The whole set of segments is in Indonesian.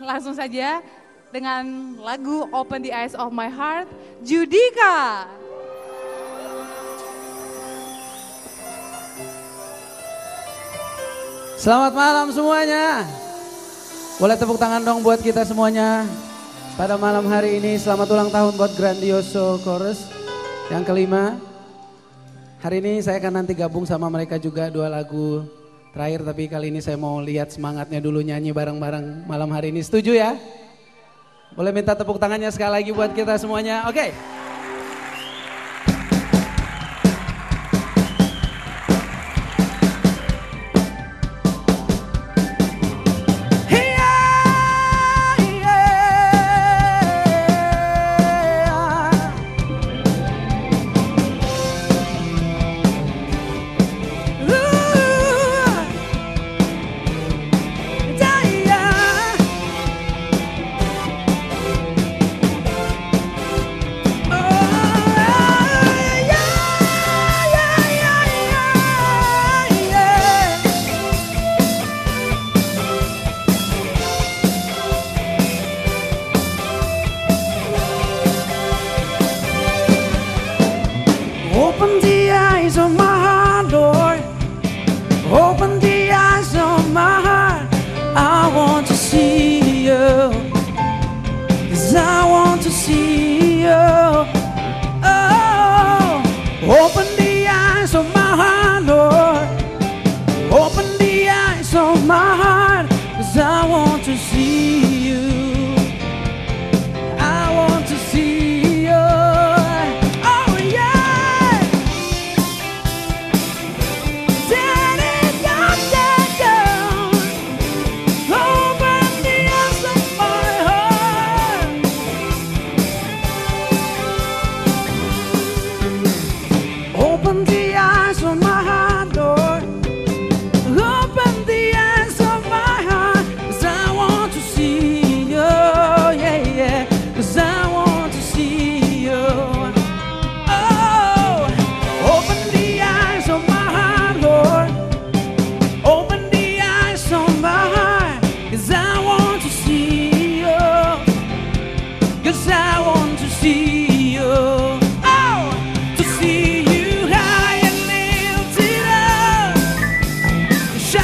langsung saja dengan lagu Open the Eyes of My Heart, Judika. Selamat malam semuanya. Boleh tepuk tangan dong buat kita semuanya. Pada malam hari ini selamat ulang tahun buat Grandioso Chorus yang kelima. Hari ini saya akan nanti gabung sama mereka juga dua lagu terakhir tapi kali ini saya mau lihat semangatnya dulu nyanyi bareng-bareng malam hari ini. Setuju ya? Boleh minta tepuk tangannya sekali lagi buat kita semuanya. Oke. Okay.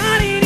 not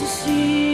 to see.